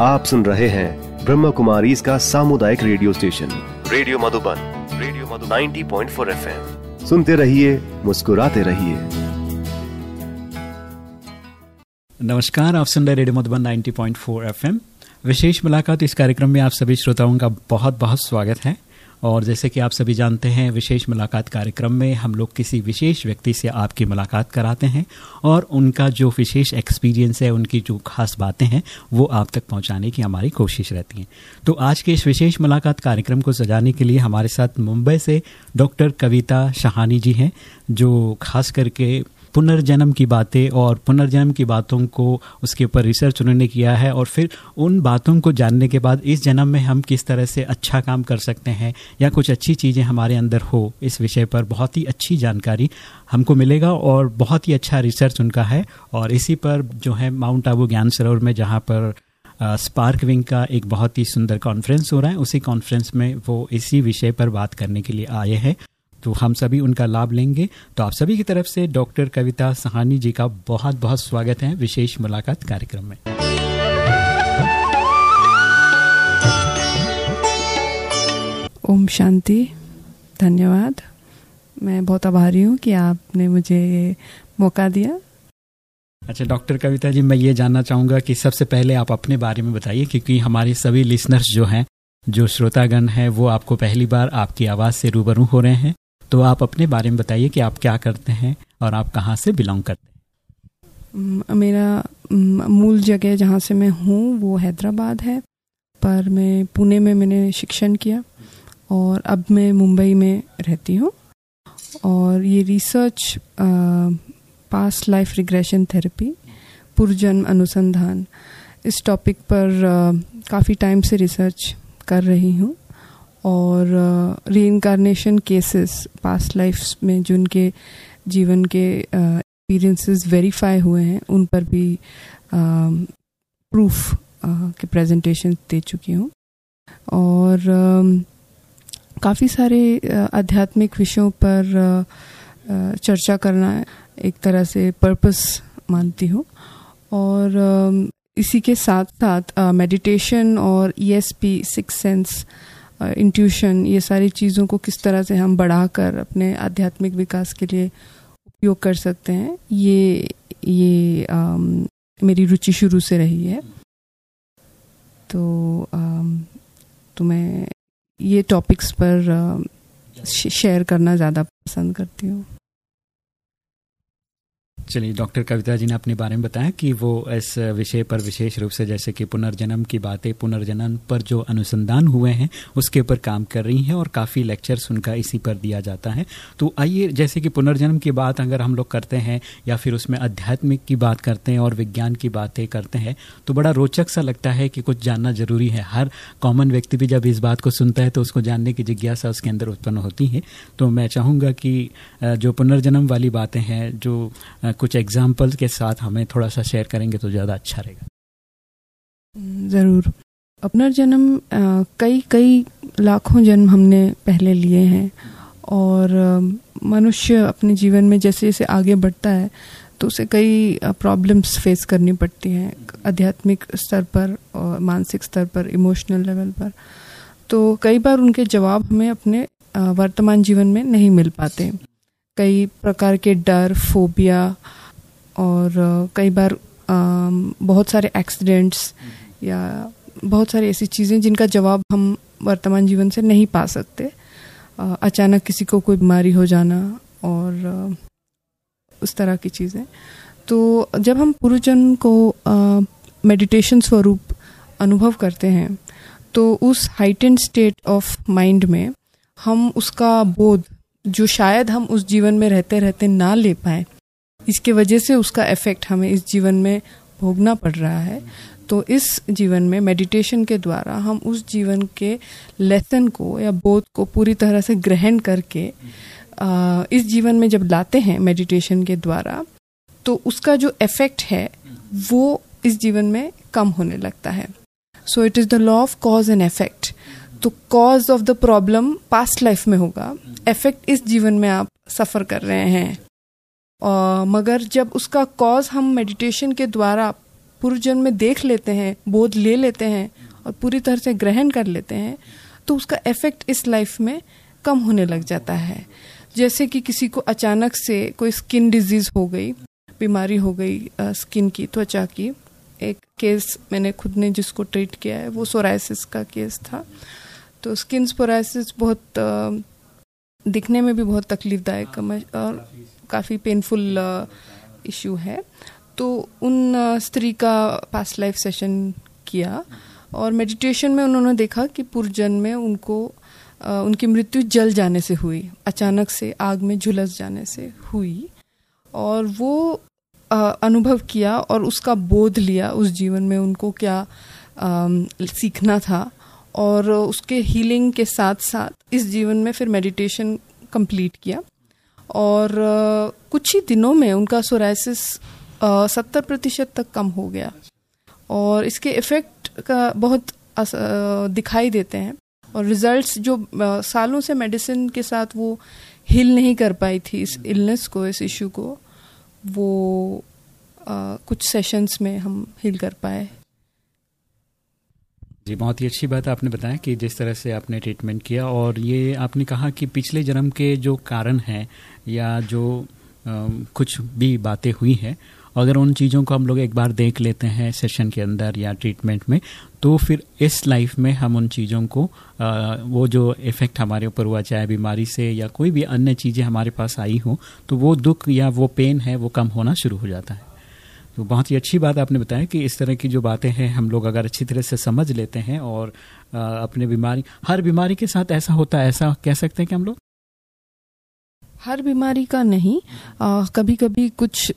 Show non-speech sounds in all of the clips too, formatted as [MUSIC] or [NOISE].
आप सुन रहे हैं ब्रह्म कुमारी इसका सामुदायिक radio station. Radio Madhuban radio Madhuban. 90.4 point four F M सुनते रहिए मुस्कुराते रहिए। नमस्कार आप सुन रहे रेडियो मधुबन 90.4 एफएम। विशेष मुलाकात इस कार्यक्रम में आप सभी श्रोताओं का बहुत बहुत स्वागत है। और जैसे कि आप सभी जानते हैं, विशेष मुलाकात कार्यक्रम में हम लोग किसी विशेष व्यक्ति से आपकी मुलाकात कराते हैं और उनका जो विशेष एक्सपीरियंस है, उनकी जो खास बातें हैं, वो आप तक पहुँचाने की हमारी कोशिश रहती है। तो आज के इस विशेष मुलाकात कार्यक्रम को सजाने के लिए हमारे साथ मुंबई से डॉक्टर कविता शहानी जी हैं, जो खास करके पुनर्जन्म की बातें और पुनर्जन्म की बातों को उसके ऊपर रिसर्च उन्होंने किया है और फिर उन बातों को जानने के बाद इस जन्म में हम किस तरह से अच्छा काम कर सकते हैं या कुछ अच्छी चीज़ें हमारे अंदर हो, इस विषय पर बहुत ही अच्छी जानकारी हमको मिलेगा और बहुत ही अच्छा रिसर्च उनका है। और इसी पर जो है माउंट आबू ज्ञान सरोवर में जहाँ पर स्पार्क विंग का एक बहुत ही सुंदर कॉन्फ्रेंस हो रहा है, उसी कॉन्फ्रेंस में वो इसी विषय पर बात करने के लिए आए हैं। तो हम सभी उनका लाभ लेंगे। तो आप सभी की तरफ़ से डॉक्टर कविता सहानी जी का बहुत बहुत स्वागत है विशेष मुलाकात कार्यक्रम में। ओम शांति। धन्यवाद। मैं बहुत आभारी हूँ कि आपने मुझे ये मौका दिया। अच्छा डॉक्टर कविता जी मैं ये जानना चाहूँगा कि सबसे पहले आप अपने बारे में बताइए क्योंकि हमारे सभी लिसनर्स जो हैं जो श्रोतागण हैं वो आपको पहली बार आपकी आवाज़ से रूबरू हो रहे हैं। तो आप अपने बारे में बताइए कि आप क्या करते हैं और आप कहाँ से बिलोंग करते हैं। मेरा मूल जगह जहाँ से मैं हूँ, वो हैदराबाद है। पर मैं पुणे में मैंने शिक्षण किया और अब मैं मुंबई में रहती हूँ। और ये research past life regression therapy पुरजन्म अनुसंधान, इस टॉपिक पर काफ़ी टाइम से रिसर्च कर रही हूँ। और री इनकारनेशन केसेस पास्ट लाइफ में जिनके जीवन के एक्सपीरियंसेस वेरीफाई हुए हैं, उन पर भी प्रूफ के प्रेजेंटेशन दे चुकी हूँ। और काफ़ी सारे आध्यात्मिक विषयों पर चर्चा करना एक तरह से पर्पस मानती हूँ। और इसी के साथ साथ मेडिटेशन और E S P six sense intuition ये सारी चीज़ों को किस तरह से हम बढ़ाकर अपने आध्यात्मिक विकास के लिए उपयोग कर सकते हैं ये ये आ, मेरी रुचि शुरू से रही है। तो आ, तो मैं ये टॉपिक्स पर शेयर करना ज़्यादा पसंद करती हूँ। चलिए, डॉक्टर कविता जी ने अपने बारे में बताया कि वो इस विषय पर विशेष रूप से, जैसे कि पुनर्जन्म की बातें, पुनर्जन्म पर जो अनुसंधान हुए हैं, उसके ऊपर काम कर रही हैं और काफ़ी लेक्चर्स उनका इसी पर दिया जाता है। तो आइए, जैसे कि पुनर्जन्म की बात अगर हम लोग करते हैं, या फिर उसमें आध्यात्मिक की बात करते हैं और विज्ञान की बातें करते हैं तो बड़ा रोचक सा लगता है कि कुछ जानना ज़रूरी है। हर कॉमन व्यक्ति भी जब इस बात को सुनता है तो उसको जानने की जिज्ञासा उसके अंदर उत्पन्न होती है। तो मैं चाहूँगा कि जो पुनर्जन्म वाली बातें हैं, जो कुछ एग्ज़ाम्पल के साथ हमें थोड़ा सा शेयर करेंगे तो ज़्यादा अच्छा रहेगा। ज़रूर। अपना जन्म कई कई लाखों जन्म हमने पहले लिए हैं और मनुष्य अपने जीवन में जैसे जैसे आगे बढ़ता है तो उसे कई प्रॉब्लम्स फेस करनी पड़ती हैं, आध्यात्मिक स्तर पर और मानसिक स्तर पर इमोशनल लेवल पर। तो कई बार उनके जवाब हमें अपने वर्तमान जीवन में नहीं मिल पाते। कई प्रकार के डर फोबिया और कई बार बहुत सारे एक्सीडेंट्स या बहुत सारी ऐसी चीज़ें जिनका जवाब हम वर्तमान जीवन से नहीं पा सकते। अचानक किसी को कोई बीमारी हो जाना और उस तरह की चीज़ें। तो जब हम पुरुजन को मेडिटेशन स्वरूप अनुभव करते हैं तो उस हाइटेंड स्टेट ऑफ़ माइंड में हम उसका बोध जो शायद हम उस जीवन में रहते रहते ना ले पाए। इसके वजह से उसका इफ़ेक्ट हमें इस जीवन में भोगना पड़ रहा है। तो इस जीवन में मेडिटेशन के द्वारा हम उस जीवन के लेसन को या बोध को पूरी तरह से ग्रहण करके इस जीवन में जब लाते हैं मेडिटेशन के द्वारा तो उसका जो इफ़ेक्ट है, वो इस जीवन में कम होने लगता है। So it is the law of cause and effect तो cause of the problem past life में होगा। इफ़ेक्ट इस जीवन में आप सफ़र कर रहे हैं। और मगर जब उसका कॉज हम मेडिटेशन के द्वारा पूर्व जन्म में देख लेते हैं, बोध ले लेते हैं और पूरी तरह से ग्रहण कर लेते हैं तो उसका इफ़ेक्ट इस लाइफ में कम होने लग जाता है। जैसे कि किसी को अचानक से कोई स्किन डिज़ीज़ हो गई, बीमारी हो गई स्किन की, त्वचा की। एक केस मैंने खुद ने जिसको ट्रीट किया है, वो सोराइसिस का केस था। तो स्किन स्पोराइसिस बहुत दिखने में भी बहुत तकलीफदायक और काफ़ी पेनफुल इशू है। तो उन स्त्री का पास्ट लाइफ सेशन किया और मेडिटेशन में उन्होंने देखा कि पूर्व जन्म में उनको उनकी मृत्यु जल जाने से हुई, अचानक से आग में झुलस जाने से हुई और वो अनुभव किया और उसका बोध लिया उस जीवन में उनको क्या सीखना था। और उसके हीलिंग के साथ साथ इस जीवन में फिर मेडिटेशन कंप्लीट किया। और कुछ ही दिनों में उनका सोराइसिस सत्तर प्रतिशत तक कम हो गया। और इसके इफ़ेक्ट का बहुत दिखाई देते हैं। और रिजल्ट्स जो सालों से मेडिसिन के साथ वो हील नहीं कर पाई थी इस इलनेस को इस इशू को वो आ, कुछ सेशंस में हम हील कर पाए। जी बहुत ही अच्छी बात आपने बताया कि जिस तरह से आपने ट्रीटमेंट किया और ये आपने कहा कि पिछले जन्म के जो कारण हैं या जो आ, कुछ भी बातें हुई हैं अगर उन चीज़ों को हम लोग एक बार देख लेते हैं सेशन के अंदर या ट्रीटमेंट में तो फिर इस लाइफ में हम उन चीज़ों को आ, वो जो इफ़ेक्ट हमारे ऊपर हुआ चाहे बीमारी से या कोई भी अन्य चीज़ें हमारे पास आई हो तो वो दुख या वो पेन है वो कम होना शुरू हो जाता है। तो बहुत ही अच्छी बात आपने बताया कि इस तरह की जो बातें हैं हम लोग अगर अच्छी तरह से समझ लेते हैं और अपने बीमारी हर बीमारी के साथ ऐसा होता है ऐसा कह सकते हैं कि हम लोग? हर बीमारी का नहीं। आ, कभी कभी कुछ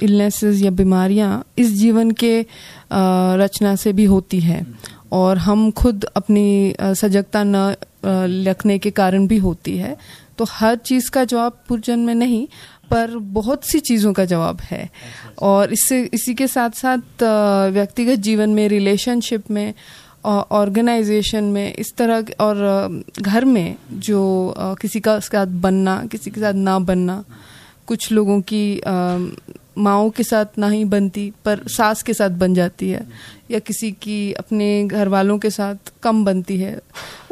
इलनेसेस या बीमारियाँ इस जीवन के आ, रचना से भी होती है और हम खुद अपनी सजगता न रखने के कारण भी होती है। तो हर चीज़ का जवाब पुरजन में नहीं। पर बहुत सी चीज़ों का जवाब है। और इससे, इसी के साथ साथ व्यक्तिगत जीवन में रिलेशनशिप में ऑर्गेनाइजेशन में, इस तरह और घर में जो किसी का साथ बनना, किसी के साथ ना बनना, कुछ लोगों की माओ के साथ ना ही बनती, पर सास के साथ बन जाती है, या किसी की अपने घर वालों के साथ कम बनती है,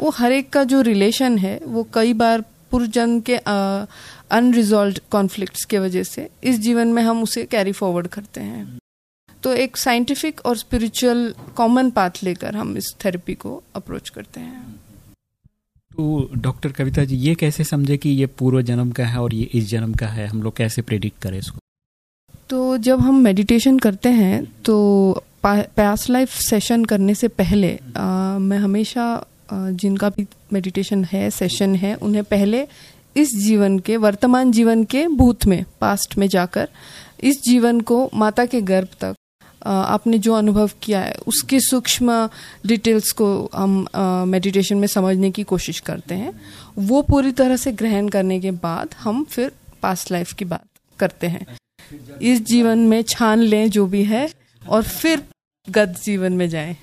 वो हर एक का जो रिलेशन है, वो कई बार पुरजन के अनरिजॉल्व कॉन्फ्लिक्ट्स के वजह से इस जीवन में हम उसे कैरी फॉरवर्ड करते हैं तो एक साइंटिफिक और स्पिरिचुअल कॉमन पाथ लेकर हम इस थेरेपी को अप्रोच करते हैं तो डॉक्टर कविता जी ये कैसे समझे कि ये पूर्व जन्म का है और ये इस जन्म का है हम लोग कैसे प्रेडिक्ट करें इसको तो जब हम मेडिटेशन करते हैं तो पास लाइफ सेशन करने से पहले आ, मैं हमेशा जिनका भी मेडिटेशन है सेशन है, उन्हें पहले इस जीवन के, वर्तमान जीवन के भूत में पास्ट में जाकर, इस जीवन को माता के गर्भ तक आपने जो अनुभव किया है, उसके सूक्ष्म डिटेल्स को हम मेडिटेशन में समझने की कोशिश करते हैं। वो पूरी तरह से ग्रहण करने के बाद हम फिर पास्ट लाइफ की बात करते हैं। इस जीवन में छान लें जो भी है और फिर गत जीवन में जाएँ।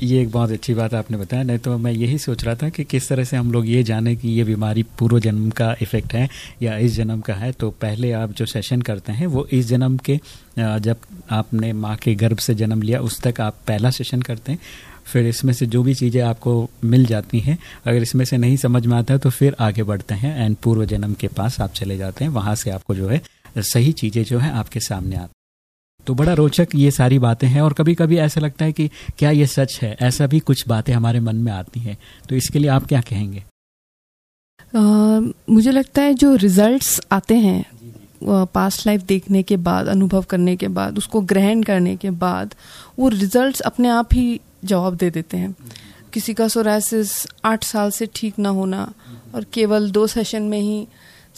ये एक बहुत अच्छी बात आपने बताया। नहीं तो मैं यही सोच रहा था कि किस तरह से हम लोग ये जाने कि ये बीमारी पूर्व जन्म का इफ़ेक्ट है या इस जन्म का है। तो पहले आप जो सेशन करते हैं, वो इस जन्म के जब आपने माँ के गर्भ से जन्म लिया, उस तक आप पहला सेशन करते हैं। फिर इसमें से जो भी चीज़ें आपको मिल जाती हैं, अगर इसमें से नहीं समझ में आता तो फिर आगे बढ़ते हैं। एंड पूर्व जन्म के पास आप चले जाते हैं। वहाँ से आपको जो है, सही चीज़ें जो है आपके सामने आती तो बड़ा रोचक ये सारी बातें हैं और कभी कभी ऐसा लगता है कि क्या ये सच है? ऐसा भी कुछ बातें हमारे मन में आती हैं। तो इसके लिए आप क्या कहेंगे? आ, मुझे लगता है जो रिजल्ट्स आते हैं पास्ट लाइफ देखने के बाद अनुभव करने के बाद उसको ग्रहण करने के बाद वो रिजल्ट्स अपने आप ही जवाब दे देते हैं। किसी का सोरासिस आठ साल से ठीक ना होना और केवल दो सेशन में ही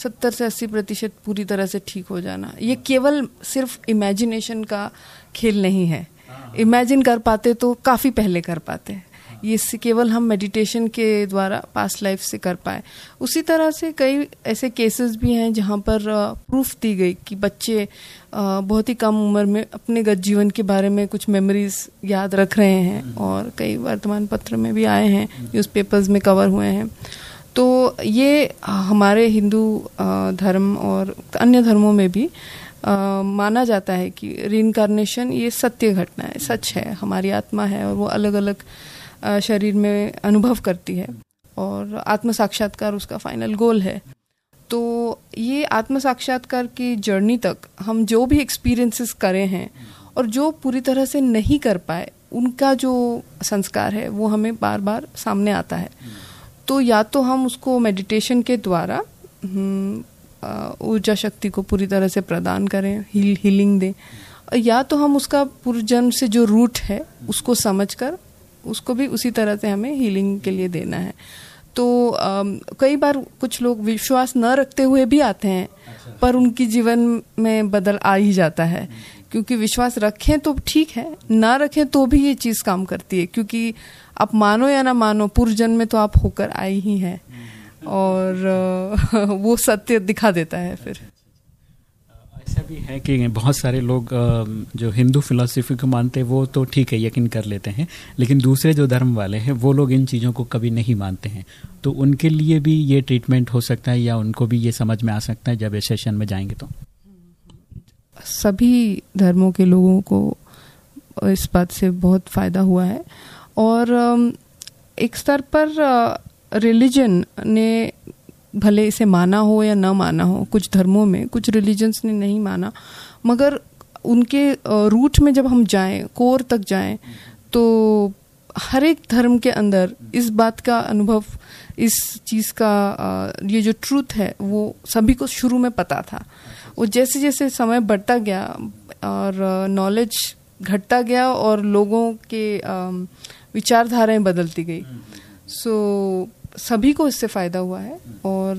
सत्तर से अस्सी प्रतिशत पूरी तरह से ठीक हो जाना। ये केवल सिर्फ़ इमेजिनेशन का खेल नहीं है। इमेजिन कर पाते तो काफ़ी पहले कर पाते। हैं ये केवल हम मेडिटेशन के द्वारा पास्ट लाइफ से कर पाए। उसी तरह से कई ऐसे केसेस भी हैं जहाँ पर प्रूफ दी गई कि बच्चे बहुत ही कम उम्र में अपने गत जीवन के बारे में कुछ मेमोरीज याद रख रहे हैं और कई वर्तमान पत्र में भी आए हैं न्यूज़पेपर्स में कवर हुए हैं। तो ये हमारे हिंदू धर्म और अन्य धर्मों में भी आ, माना जाता है कि रिनकारनेशन ये सत्य घटना है सच है हमारी आत्मा है और वो अलग अलग शरीर में अनुभव करती है और आत्म साक्षात्कार उसका फाइनल गोल है। तो ये आत्म साक्षात्कार की जर्नी तक हम जो भी एक्सपीरियंसेस करे हैं और जो पूरी तरह से नहीं कर पाए उनका जो संस्कार है वो हमें बार बार सामने आता है। तो या तो हम उसको मेडिटेशन के द्वारा हम्म, ऊर्जा शक्ति को पूरी तरह से प्रदान करें हील हीलिंग दें। या तो हम उसका पूर्वजन्म से जो रूट है उसको समझकर उसको भी उसी तरह से हमें हीलिंग के लिए देना है। तो आ, कई बार कुछ लोग विश्वास न रखते हुए भी आते हैं अच्छा। पर उनकी जीवन में बदल आ ही जाता है। क्योंकि विश्वास रखें तो ठीक है ना रखें तो भी ये चीज़ काम करती है। क्योंकि आप मानो या ना मानो पूर्व जन्म में तो आप होकर आई ही हैं। और [LAUGHS] वो सत्य दिखा देता है फिर। ऐसा भी है कि बहुत सारे लोग जो हिंदू फिलोसफी को मानते हैं वो तो ठीक है यकीन कर लेते हैं। लेकिन दूसरे जो धर्म वाले हैं वो लोग इन चीज़ों को कभी नहीं मानते हैं। तो उनके लिए भी ये ट्रीटमेंट हो सकता है या उनको भी ये समझ में आ सकता है जब इस सेशन में जाएँगे तो? सभी धर्मों के लोगों को इस बात से बहुत फ़ायदा हुआ है। और एक स्तर पर रिलीजन ने भले इसे माना हो या न माना हो, कुछ धर्मों में कुछ रिलीजन्स ने नहीं माना, मगर उनके रूट में जब हम जाएँ कोर तक जाएँ तो हर एक धर्म के अंदर इस बात का अनुभव, इस चीज़ का ये जो ट्रूथ है, वो सभी को शुरू में पता था। वो जैसे जैसे समय बढ़ता गया और नॉलेज घटता गया और लोगों के विचारधाराएँ बदलती गई। सो so, सभी को इससे फ़ायदा हुआ है और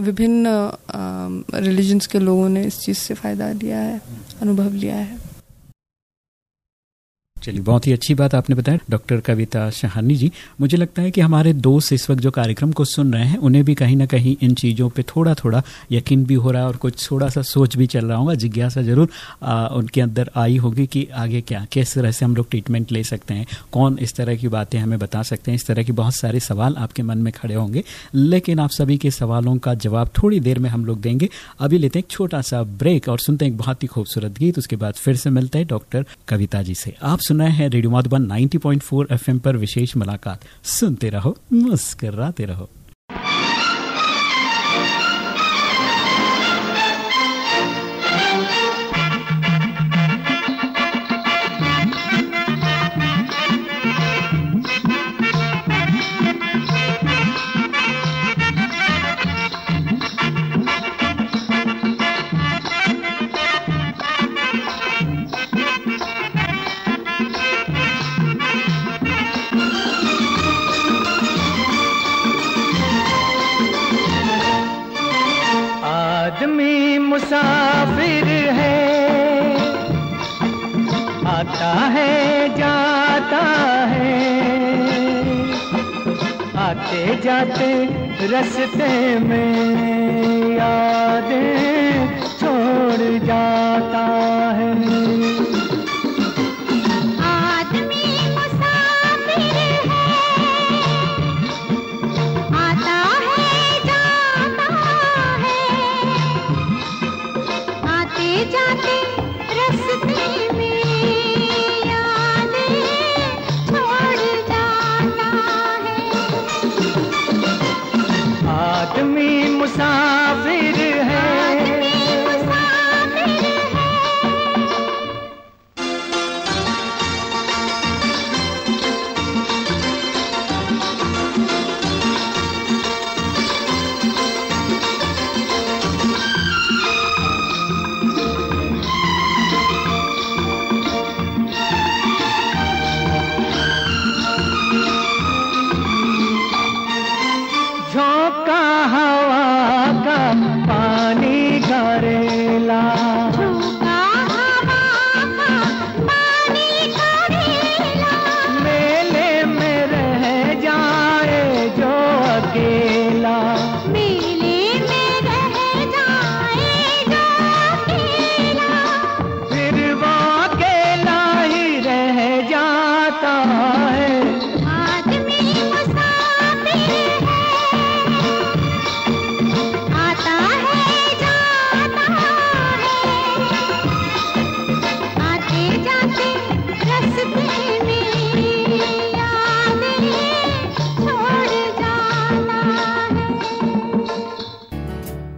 विभिन्न रिलीजन्स के लोगों ने इस चीज़ से फ़ायदा लिया है अनुभव लिया है। चलिए बहुत ही अच्छी बात आपने बताया डॉक्टर कविता शहानी जी। मुझे लगता है कि हमारे दोस्त इस वक्त जो कार्यक्रम को सुन रहे हैं उन्हें भी कहीं ना कहीं इन चीज़ों पे थोड़ा थोड़ा यकीन भी हो रहा है और कुछ थोड़ा सा सोच भी चल रहा होगा। जिज्ञासा ज़रूर आ, उनके अंदर आई होगी कि आगे क्या किस तरह से हम लोग ट्रीटमेंट ले सकते हैं कौन इस तरह की बातें हमें बता सकते हैं इस तरह के बहुत सारे सवाल आपके मन में खड़े होंगे। लेकिन आप सभी के सवालों का जवाब थोड़ी देर में हम लोग देंगे। अभी लेते हैं एक छोटा सा ब्रेक और सुनते हैं एक बहुत ही खूबसूरत गीत उसके बाद फिर से मिलते हैं डॉक्टर कविता जी से। आप सुना है रेडियो माधुबन 90.4 एफएम पर विशेष मुलाकात। सुनते रहो मुस्कराते रहो। जाते रस्ते में यादें छोड़ जाता है।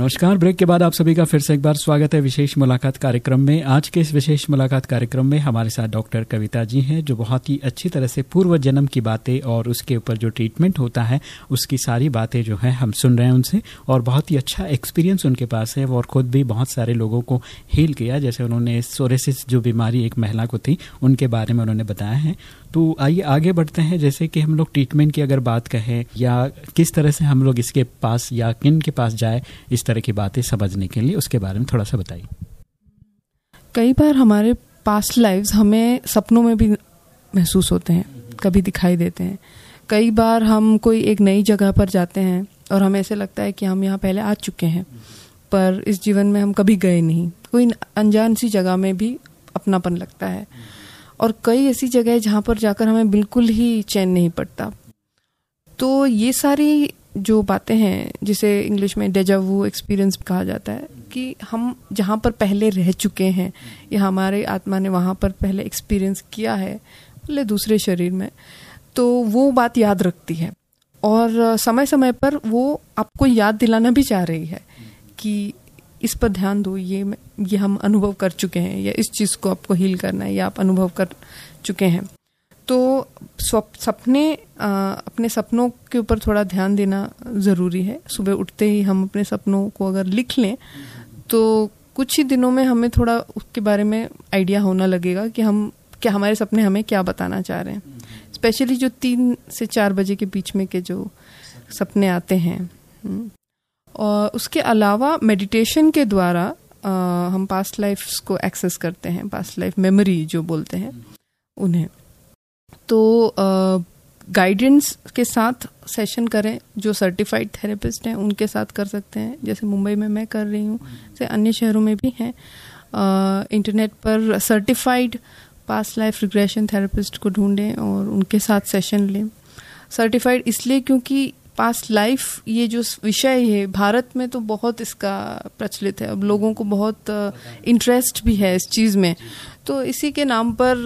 नमस्कार। ब्रेक के बाद आप सभी का फिर से एक बार स्वागत है विशेष मुलाकात कार्यक्रम में। आज के इस विशेष मुलाकात कार्यक्रम में हमारे साथ डॉक्टर कविता जी हैं, जो बहुत ही अच्छी तरह से पूर्व जन्म की बातें और उसके ऊपर जो ट्रीटमेंट होता है, उसकी सारी बातें जो है हम सुन रहे हैं उनसे। और बहुत ही अच्छा एक्सपीरियंस उनके पास है। और खुद भी बहुत सारे लोगों को हील किया, जैसे उन्होंने सोरेसिस जो बीमारी एक महिला को थी, उनके बारे में उन्होंने बताया है। तो आइए आगे बढ़ते हैं। जैसे कि हम लोग ट्रीटमेंट की अगर बात कहें, या किस तरह से हम लोग इसके पास या किन के पास जाए, इस तरह की बातें समझने के लिए उसके बारे में थोड़ा सा बताइए। कई बार हमारे पास्ट लाइव्स हमें सपनों में भी महसूस होते हैं, कभी दिखाई देते हैं। कई बार हम कोई एक नई जगह पर जाते हैं और हमें ऐसे लगता है कि हम यहाँ पहले आ चुके हैं, पर इस जीवन में हम कभी गए नहीं। कोई अनजान सी जगह में भी अपनापन लगता है। और कई ऐसी जगह है जहाँ पर जाकर हमें बिल्कुल ही चैन नहीं पड़ता। तो ये सारी जो बातें हैं, जिसे इंग्लिश में डेजावू एक्सपीरियंस कहा जाता है, कि हम जहाँ पर पहले रह चुके हैं, या हमारे आत्मा ने वहाँ पर पहले एक्सपीरियंस किया है पहले दूसरे शरीर में तो वो बात याद रखती है। और समय समय पर वो आपको याद दिलाना भी चाह रही है कि इस पर ध्यान दो ये ये हम अनुभव कर चुके हैं या इस चीज़ को आपको हील करना है या आप अनुभव कर चुके हैं। तो सपने अपने सपनों के ऊपर थोड़ा ध्यान देना ज़रूरी है। सुबह उठते ही हम अपने सपनों को अगर लिख लें तो कुछ ही दिनों में हमें थोड़ा उसके बारे में आइडिया होना लगेगा कि हम क्या हमारे सपने हमें क्या बताना चाह रहे हैं। स्पेशली जो तीन से चार बजे के बीच में के जो सपने आते हैं हम्म, और उसके अलावा मेडिटेशन के द्वारा आ, हम पास्ट लाइफ को एक्सेस करते हैं पास्ट लाइफ मेमोरी जो बोलते हैं उन्हें। तो गाइडेंस के साथ सेशन करें जो सर्टिफाइड थेरेपिस्ट हैं उनके साथ कर सकते हैं। जैसे मुंबई में मैं कर रही हूँ जैसे अन्य शहरों में भी हैं इंटरनेट पर certified past life regression therapist को ढूंढें और उनके साथ सेशन लें। सर्टिफाइड इसलिए क्योंकि पास्ट लाइफ ये जो विषय है, भारत में तो बहुत इसका प्रचलित है। अब लोगों को बहुत इंटरेस्ट भी है इस चीज़ में। तो इसी के नाम पर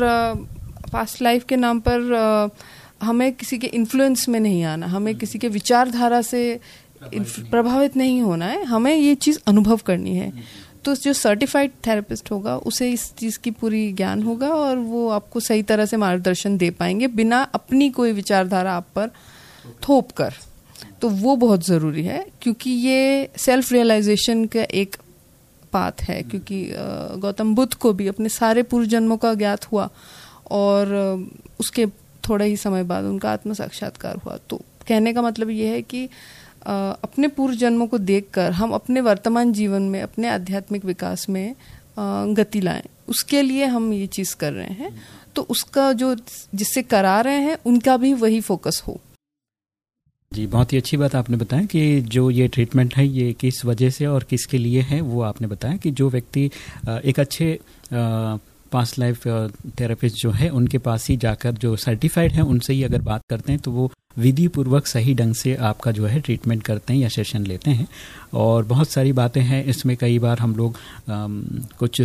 पास्ट लाइफ के नाम पर हमें किसी के इन्फ्लुएंस में नहीं आना, हमें किसी के विचारधारा से प्रभावित नहीं होना है। हमें ये चीज़ अनुभव करनी है। तो जो सर्टिफाइड थेरेपिस्ट होगा, उसे इस चीज़ की पूरी ज्ञान होगा और वो आपको सही तरह से मार्गदर्शन दे पाएँगे बिना अपनी कोई विचारधारा आप पर थोप कर। तो वो बहुत ज़रूरी है क्योंकि ये सेल्फ रियलाइजेशन का एक पाथ है क्योंकि गौतम बुद्ध को भी अपने सारे पूर्व जन्मों का ज्ञात हुआ और उसके थोड़ा ही समय बाद उनका आत्म साक्षात्कार हुआ। तो कहने का मतलब ये है कि अपने पूर्व जन्मों को देखकर हम अपने वर्तमान जीवन में अपने आध्यात्मिक विकास में गति लाएँ। उसके लिए हम ये चीज़ कर रहे हैं। तो उसका जो जिससे करा रहे हैं उनका भी वही फोकस हो। जी, बहुत ही अच्छी बात आपने बताया कि जो ये ट्रीटमेंट है, ये किस वजह से और किसके लिए है, वो आपने बताया कि जो व्यक्ति एक अच्छे पास लाइफ थेरेपिस्ट जो है, उनके पास ही जाकर जो सर्टिफाइड है, उनसे ही अगर बात करते हैं तो वो विधि पूर्वक सही ढंग से आपका जो है ट्रीटमेंट करते हैं या सेशन लेते हैं। और बहुत सारी बातें हैं इसमें कई बार हम लोग कुछ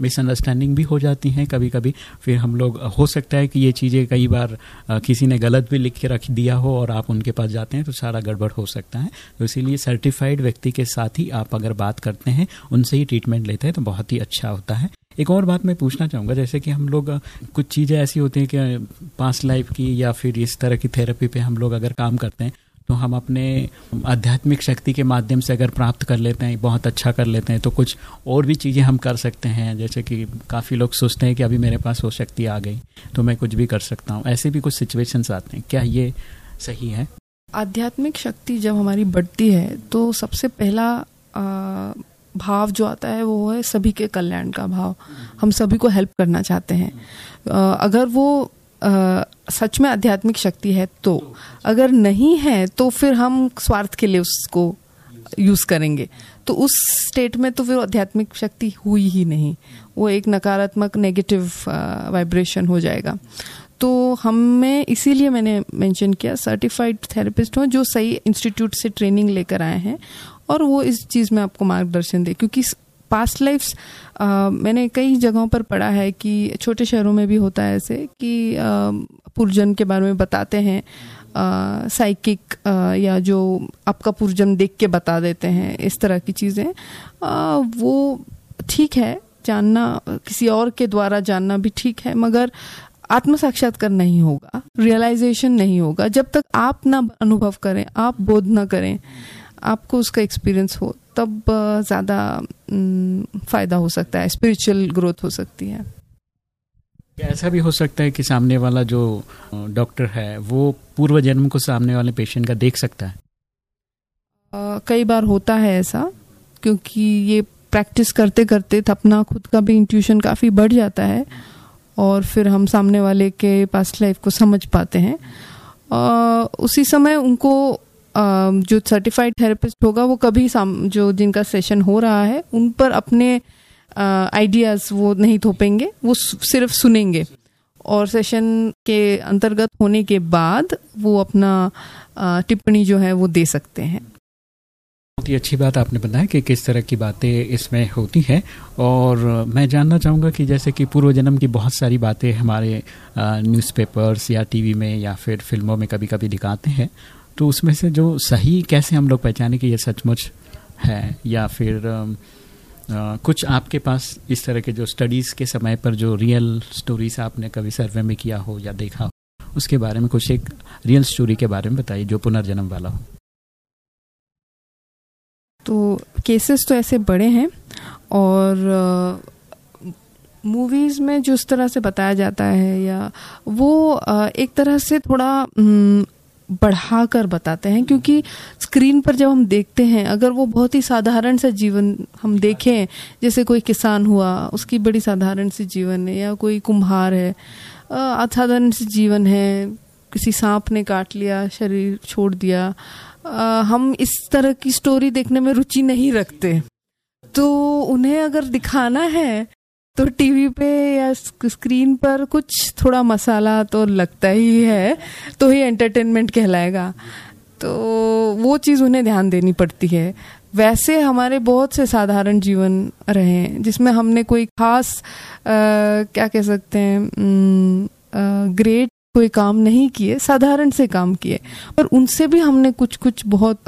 मिसअंडरस्टैंडिंग भी हो जाती हैं कभी कभी फिर हम लोग हो सकता है कि ये चीज़ें कई बार आ, किसी ने गलत भी लिख के रख दिया हो और आप उनके पास जाते हैं तो सारा गड़बड़ हो सकता है। तो इसीलिए सर्टिफाइड व्यक्ति के साथ ही आप अगर बात करते हैं उनसे ही ट्रीटमेंट लेते हैं तो बहुत ही अच्छा होता है। एक और बात मैं पूछना चाहूँगा जैसे कि हम लोग कुछ चीज़ें ऐसी होती हैं कि पास्ट लाइफ की या फिर इस तरह की थेरेपी पे हम लोग अगर काम करते हैं तो हम अपने आध्यात्मिक शक्ति के माध्यम से अगर प्राप्त कर लेते हैं बहुत अच्छा कर लेते हैं तो कुछ और भी चीज़ें हम कर सकते हैं जैसे कि काफ़ी लोग सोचते हैं कि अभी मेरे पास वो शक्ति आ गई तो मैं कुछ भी कर सकता हूँ। ऐसे भी कुछ सिचुएशंस आते हैं। क्या ये सही है? आध्यात्मिक शक्ति जब हमारी बढ़ती है तो सबसे पहला आ, भाव जो आता है वो है सभी के कल्याण का भाव। हम सभी को हेल्प करना चाहते हैं। अगर वो आ, सच में आध्यात्मिक शक्ति है तो। अगर नहीं है तो फिर हम स्वार्थ के लिए उसको यूज़ करेंगे। तो उस स्टेट में तो फिर आध्यात्मिक शक्ति हुई ही नहीं। वो एक नकारात्मक नेगेटिव वाइब्रेशन हो जाएगा। तो हमें इसीलिए मैंने मेंशन किया सर्टिफाइड थेरेपिस्ट हो जो सही इंस्टीट्यूट से ट्रेनिंग लेकर आए हैं। और वो इस चीज़ में आपको मार्गदर्शन दे। क्योंकि पास्ट लाइफ्स मैंने कई जगहों पर पढ़ा है कि छोटे शहरों में भी होता है ऐसे कि पुरजन के बारे में बताते हैं साइकिक या जो आपका पुरजन देख के बता देते हैं, इस तरह की चीज़ें। वो ठीक है, जानना, किसी और के द्वारा जानना भी ठीक है, मगर आत्म साक्षात्कार नहीं होगा रियलाइजेशन नहीं होगा। जब तक आप ना अनुभव करें, आप बोध ना करें आपको उसका एक्सपीरियंस हो तब ज़्यादा फ़ायदा हो सकता है स्पिरिचुअल ग्रोथ हो सकती है। ऐसा भी हो सकता है कि सामने वाला जो डॉक्टर है वो पूर्व जन्म को सामने वाले पेशेंट का देख सकता है? आ, कई बार होता है ऐसा क्योंकि ये प्रैक्टिस करते करते अपना खुद का भी इंट्यूशन काफ़ी बढ़ जाता है और फिर हम सामने वाले के पास लाइफ को समझ पाते हैं। आ, उसी समय उनको जो सर्टिफाइड थेरेपिस्ट होगा, वो कभी जो जिनका सेशन हो रहा है, उन पर अपने आइडियाज़ वो नहीं थोपेंगे, वो सिर्फ़ सुनेंगे। और सेशन के अंतर्गत होने के बाद वो अपना टिप्पणी जो है वो दे सकते हैं। बहुत ही अच्छी बात आपने बताया कि किस तरह की बातें इसमें होती हैं। और मैं जानना चाहूँगा कि जैसे कि पूर्व जन्म की बहुत सारी बातें हमारे न्यूज़पेपर्स या टीवी में या फिर फ़िल्मों में कभी कभी दिखाते हैं। तो उसमें से जो सही कैसे हम लोग पहचाने कि ये सचमुच है? या फिर आ, कुछ आपके पास इस तरह के जो स्टडीज़ के समय पर जो रियल स्टोरीज आपने कभी सर्वे में किया हो या देखा हो उसके बारे में कुछ एक रियल स्टोरी के बारे में बताइए जो पुनर्जन्म वाला हो। तो केसेस तो ऐसे बड़े हैं और मूवीज़ में जो इस तरह से बताया जाता है या वो एक तरह से थोड़ा बढ़ाकर बताते हैं क्योंकि स्क्रीन पर जब हम देखते हैं अगर वो बहुत ही साधारण सा जीवन हम देखें जैसे कोई किसान हुआ उसकी बड़ी साधारण सी जीवन है या कोई कुम्हार है असाधारण सी जीवन है किसी सांप ने काट लिया शरीर छोड़ दिया आ, हम इस तरह की स्टोरी देखने में रुचि नहीं रखते। तो उन्हें अगर दिखाना है तो टीवी पे या स्क्रीन पर कुछ थोड़ा मसाला तो लगता ही है तो ही एंटरटेनमेंट कहलाएगा। तो वो चीज़ उन्हें ध्यान देनी पड़ती है। वैसे हमारे बहुत से साधारण जीवन रहे हैं जिसमें हमने कोई खास आ, क्या कह सकते हैं ग्रेट कोई काम नहीं किए साधारण से काम किए। पर उनसे भी हमने कुछ कुछ बहुत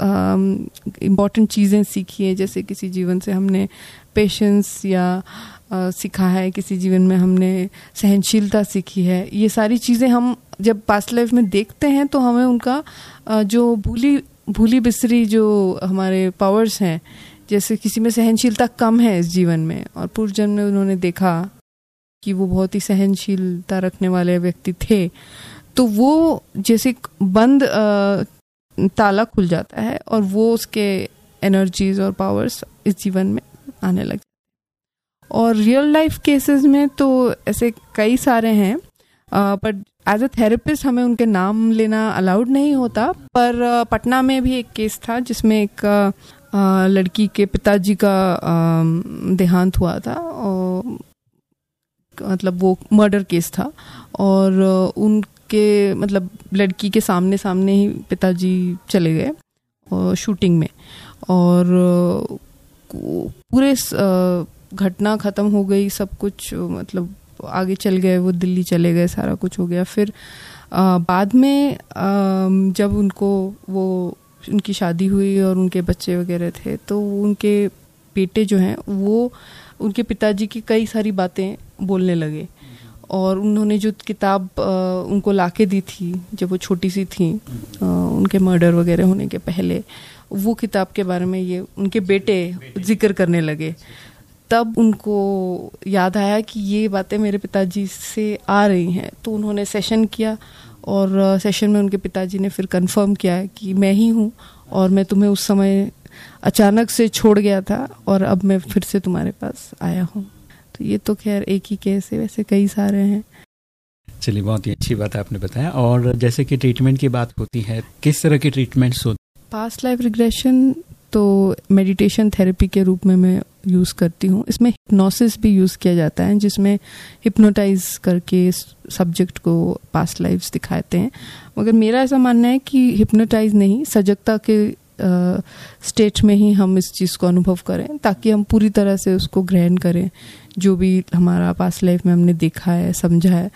इम्पोर्टेंट चीज़ें सीखी है जैसे किसी जीवन से हमने पेशेंस या सीखा है, किसी जीवन में हमने सहनशीलता सीखी है। ये सारी चीज़ें हम जब पास्ट लाइफ में देखते हैं तो हमें उनका जो भूली भूली बिसरी जो हमारे पावर्स हैं, जैसे किसी में सहनशीलता कम है इस जीवन में, और पूर्व जन्म में उन्होंने देखा कि वो बहुत ही सहनशीलता रखने वाले व्यक्ति थे तो वो जैसे बंद ताला खुल जाता है, और वो उसके एनर्जीज और पावर्स इस जीवन में आने लग और रियल लाइफ केसेस में तो ऐसे कई सारे हैं बट एज अ थेरेपिस्ट हमें उनके नाम लेना अलाउड नहीं होता, पर पटना में भी एक केस था जिसमें एक लड़की के पिताजी का देहांत हुआ था और मतलब वो मर्डर केस था और उनके मतलब लड़की के सामने सामने ही पिताजी चले गए शूटिंग में और पूरे घटना ख़त्म हो गई सब कुछ मतलब आगे चल गए वो दिल्ली चले गए सारा कुछ हो गया। फिर आ, बाद में आ, जब उनको वो उनकी शादी हुई और उनके बच्चे वगैरह थे तो उनके बेटे जो हैं वो उनके पिताजी की कई सारी बातें बोलने लगे। और उन्होंने जो किताब आ, उनको लाके दी थी जब वो छोटी सी थी आ, उनके मर्डर वगैरह होने के पहले वो किताब के बारे में ये उनके बेटे। ज़िक्र करने लगे। तब उनको याद आया कि ये बातें मेरे पिताजी से आ रही हैं। तो उन्होंने सेशन किया और सेशन में उनके पिताजी ने फिर कंफर्म किया कि मैं ही हूँ और मैं तुम्हें उस समय अचानक से छोड़ गया था और अब मैं फिर से तुम्हारे पास आया हूँ। तो ये तो खैर एक ही केस है वैसे कई सारे हैं। चलिए बहुत ही अच्छी बात है आपने बताया। और जैसे कि ट्रीटमेंट की बात होती है किस तरह की ट्रीटमेंट्स होती पास्ट लाइफ रिग्रेशन तो मेडिटेशन थेरेपी के रूप में मैं यूज़ करती हूँ। इसमें हिप्नोसिस भी यूज़ किया जाता है, जिसमें हिप्नोटाइज करके सब्जेक्ट को पास्ट लाइफ्स दिखाते हैं। मगर मेरा ऐसा मानना है कि हिप्नोटाइज नहीं, सजगता के स्टेट में ही हम इस चीज़ को अनुभव करें, ताकि हम पूरी तरह से उसको ग्रहण करें। जो भी हमारा पास लाइफ में हमने देखा है, समझा है,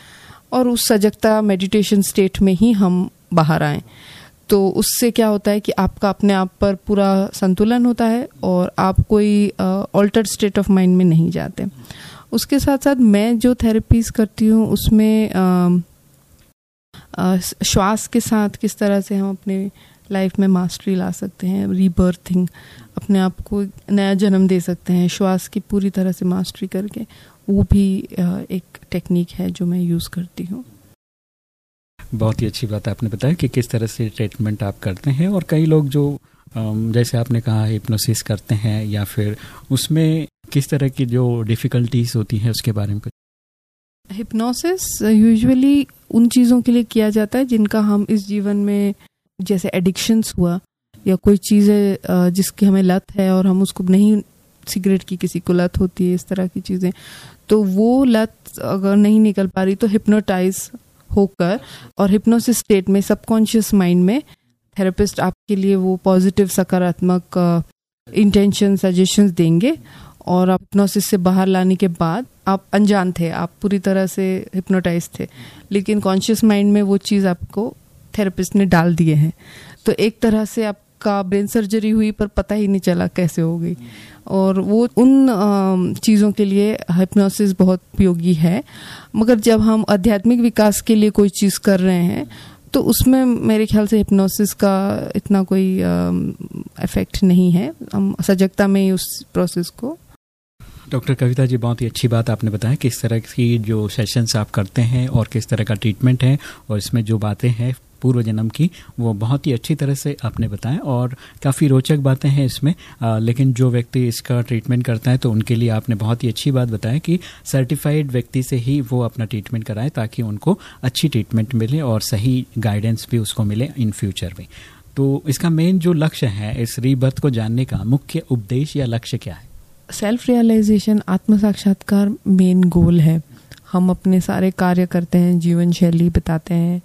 और उस सजगता मेडिटेशन स्टेट में ही हम बाहर आए। तो उससे क्या होता है कि आपका अपने आप पर पूरा संतुलन होता है और आप कोई ऑल्टर्ड स्टेट ऑफ़ माइंड में नहीं जाते। उसके साथ साथ मैं जो थेरेपीज करती हूँ, उसमें श्वास के साथ किस तरह से हम अपने लाइफ में मास्टरी ला सकते हैं रीबर्थिंग अपने आप को नया जन्म दे सकते हैं, श्वास की पूरी तरह से मास्टरी करके, वो भी एक टेक्निक है जो मैं यूज़ करती हूँ। बहुत ही अच्छी बात आपने बताया कि किस तरह से ट्रीटमेंट आप करते हैं और कई लोग जो जैसे आपने कहा हिप्नोसिस करते हैं या फिर उसमें किस तरह की जो डिफ़िकल्टीज होती हैं उसके बारे में कुछ? हिप्नोसिस यूजुअली उन चीज़ों के लिए किया जाता है जिनका हम इस जीवन में, जैसे एडिक्शंस हुआ या कोई चीज़ है जिसकी हमें लत है और हम उसको नहीं, सिगरेट की किसी को लत होती है, इस तरह की चीज़ें तो वो लत अगर नहीं निकल पा रही तो हिप्नोटाइज होकर और हिप्नोसिस स्टेट में सबकॉन्शियस माइंड में थेरेपिस्ट आपके लिए वो पॉजिटिव सकारात्मक इंटेंशन सजेशंस देंगे और आप हिप्नोसिस से बाहर लाने के बाद आप अनजान थे, आप पूरी तरह से हिप्नोटाइज थे। लेकिन कॉन्शियस माइंड में वो चीज़ आपको थेरेपिस्ट ने डाल दिए हैं। तो एक तरह से आपका ब्रेन सर्जरी हुई, पर पता ही नहीं चला कैसे हो गई। और वो उन चीज़ों के लिए हिप्नोसिस बहुत उपयोगी है। मगर जब हम आध्यात्मिक विकास के लिए कोई चीज़ कर रहे हैं तो उसमें मेरे ख्याल से हिप्नोसिस का इतना कोई इफ़ेक्ट नहीं है। हम सजगता में उस प्रोसेस को। डॉक्टर कविता जी, बहुत ही अच्छी बात आपने बताया किस तरह की जो सेशंस आप करते हैं और किस तरह का ट्रीटमेंट है और इसमें जो बातें हैं पूर्व जन्म की वो बहुत ही अच्छी तरह से आपने बताया और काफ़ी रोचक बातें हैं इसमें। आ, लेकिन जो व्यक्ति इसका ट्रीटमेंट करता है तो उनके लिए आपने बहुत ही अच्छी बात बताया कि सर्टिफाइड व्यक्ति से ही वो अपना ट्रीटमेंट कराए ताकि उनको अच्छी ट्रीटमेंट मिले और सही गाइडेंस भी उसको मिले इन फ्यूचर में। तो इसका मेन जो लक्ष्य है इस रीबर्थ को जानने का मुख्य उपदेश या लक्ष्य क्या है? सेल्फ रियलाइजेशन आत्म साक्षात्कार मेन गोल है। हम अपने सारे कार्य करते हैं, जीवन शैली बताते हैं।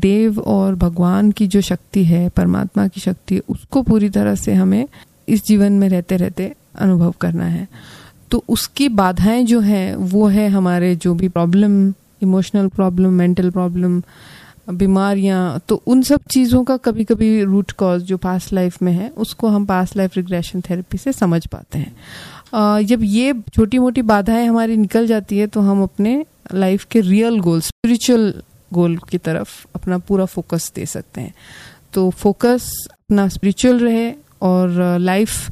देव और भगवान की जो शक्ति है, परमात्मा की शक्ति, उसको पूरी तरह से हमें इस जीवन में रहते रहते अनुभव करना है। तो उसकी बाधाएँ जो हैं, वो है हमारे जो भी problem emotional problem mental problem बीमारियाँ तो उन सब चीज़ों का कभी कभी रूट कॉज जो पास्ट लाइफ में है, उसको हम पास्ट लाइफ रिग्रेशन थेरेपी से समझ पाते हैं। जब ये छोटी मोटी बाधाएँ हमारी निकल जाती है तो हम अपने लाइफ के रियल गोल स्पिरिचुअल गोल की तरफ़ अपना पूरा फोकस दे सकते हैं। तो फोकस अपना स्पिरिचुअल रहे और लाइफ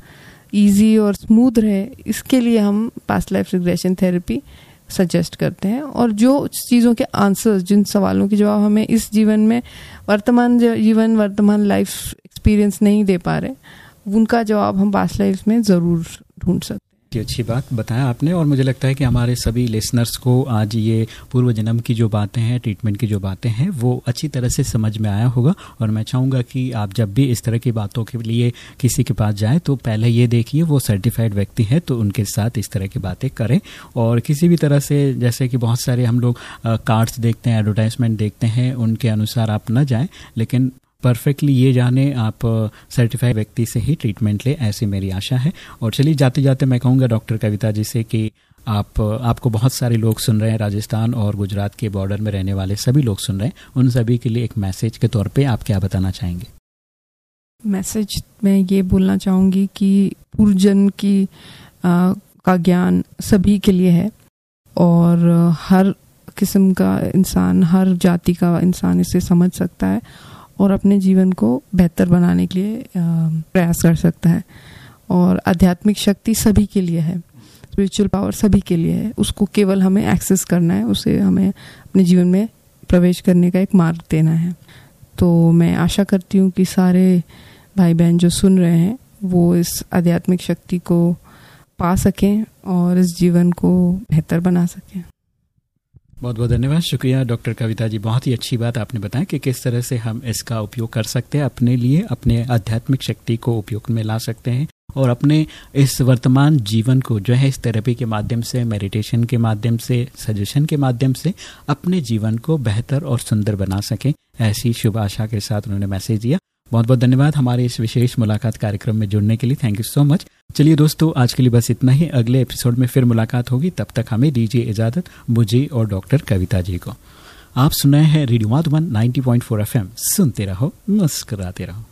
इजी और स्मूथ रहे, इसके लिए हम past life regression therapy suggest करते हैं। और जो चीज़ों के आंसर्स जिन सवालों के जवाब हमें इस जीवन में वर्तमान जीवन, वर्तमान लाइफ एक्सपीरियंस नहीं दे पा रहे, उनका जवाब हम पास्ट लाइफ में ज़रूर ढूंढ सकते अच्छी बात बताया आपने और मुझे लगता है कि हमारे सभी लिसनर्स को आज ये पूर्व जन्म की जो बातें हैं ट्रीटमेंट की जो बातें हैं, वो अच्छी तरह से समझ में आया होगा। और मैं चाहूँगा कि आप जब भी इस तरह की बातों के लिए किसी के पास जाएँ तो पहले ये देखिए, वो सर्टिफाइड व्यक्ति हैं तो उनके साथ इस तरह की बातें करें। और किसी भी तरह से, जैसे कि बहुत सारे हम लोग कार्ड्स देखते हैं एडवर्टाइजमेंट देखते हैं, उनके अनुसार आप न जाएँ, लेकिन परफेक्टली ये जाने आप सर्टिफाइड व्यक्ति से ही ट्रीटमेंट ले ऐसी मेरी आशा है। और चलिए जाते जाते मैं कहूँगा डॉक्टर कविता जी से कि आप आपको बहुत सारे लोग सुन रहे हैं राजस्थान और गुजरात के बॉर्डर में रहने वाले सभी लोग सुन रहे हैं। उन सभी के लिए एक मैसेज के तौर पे आप क्या बताना चाहेंगे? मैसेज मैं ये बोलना चाहूँगी कि पूर्वजन की आ, का ज्ञान सभी के लिए है। और हर किस्म का इंसान हर जाति का इंसान इसे समझ सकता है। और अपने जीवन को बेहतर बनाने के लिए प्रयास कर सकता है। और आध्यात्मिक शक्ति सभी के लिए है स्पिरिचुअल पावर सभी के लिए है। उसको केवल हमें एक्सेस करना है, उसे हमें अपने जीवन में प्रवेश करने का एक मार्ग देना है। तो मैं आशा करती हूँ कि सारे भाई बहन जो सुन रहे हैं, वो इस आध्यात्मिक शक्ति को पा सकें और इस जीवन को बेहतर बना सकें। बहुत बहुत धन्यवाद। शुक्रिया, डॉक्टर कविता जी। बहुत ही अच्छी बात आपने बताया कि किस तरह से हम इसका उपयोग कर सकते हैं, अपने लिए, अपने आध्यात्मिक शक्ति को उपयोग में ला सकते हैं और अपने इस वर्तमान जीवन को जो है, इस थेरेपी के माध्यम से मेडिटेशन के माध्यम से सजेशन के माध्यम से अपने जीवन को बेहतर और सुंदर बना सकें। ऐसी शुभ आशा के साथ उन्होंने मैसेज दिया। बहुत बहुत धन्यवाद हमारे इस विशेष मुलाकात कार्यक्रम में जुड़ने के लिए। थैंक यू सो मच चलिए दोस्तों, आज के लिए बस इतना ही। अगले एपिसोड में फिर मुलाकात होगी। तब तक हमें दीजिए इजाज़त, मुझे और डॉक्टर कविता जी को। आप सुनाए हैं रेडियो माधुबन 90.4 एफएम। सुनते रहो, मुस्कराते रहो।